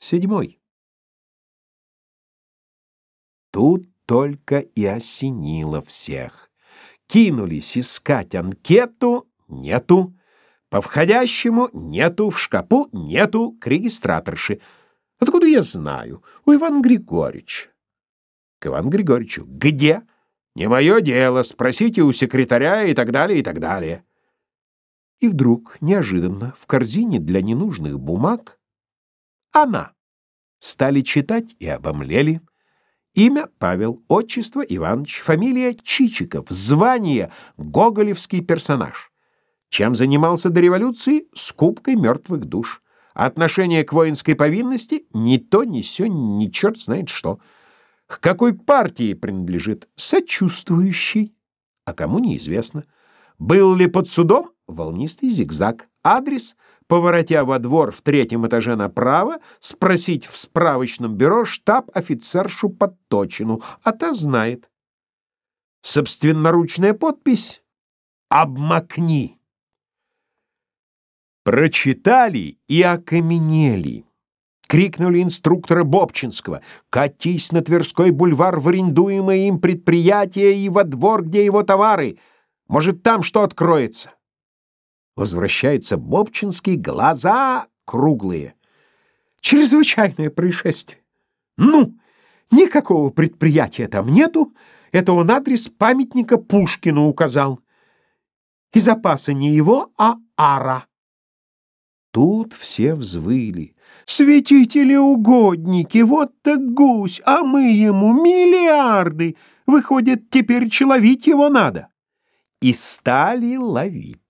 Седьмой. Тут только и осенило всех. Кинулись искать анкету — нету. По входящему — нету, в шкапу — нету, к регистраторше. Откуда я знаю? У Ивана Григорьевича. К Ивану Григорьевичу. Где? Не мое дело, спросите у секретаря и так далее, и так далее. И вдруг, неожиданно, в корзине для ненужных бумаг она. Стали читать и обомлели. Имя Павел, отчество Иванович, фамилия Чичиков, звание Гоголевский персонаж. Чем занимался до революции? Скупкой мертвых душ. Отношение к воинской повинности? Ни то, ни сё, ни черт знает что. К какой партии принадлежит? Сочувствующий. А кому неизвестно. Был ли под судом? Волнистый зигзаг. Адрес — поворотя во двор в третьем этаже направо, спросить в справочном бюро штаб-офицершу Подточину, а та знает. Собственноручная подпись «Обмакни». Прочитали и окаменели. Крикнули инструктора Бобчинского «Катись на Тверской бульвар в арендуемое им предприятие и во двор, где его товары. Может, там что откроется?» Возвращается Бобчинский, глаза круглые. Чрезвычайное происшествие. Ну, никакого предприятия там нету. Это он адрес памятника Пушкину указал. И запасы не его, а ара. Тут все взвыли. Святители-угодники, вот так гусь, а мы ему миллиарды. Выходит, теперь человить его надо. И стали ловить.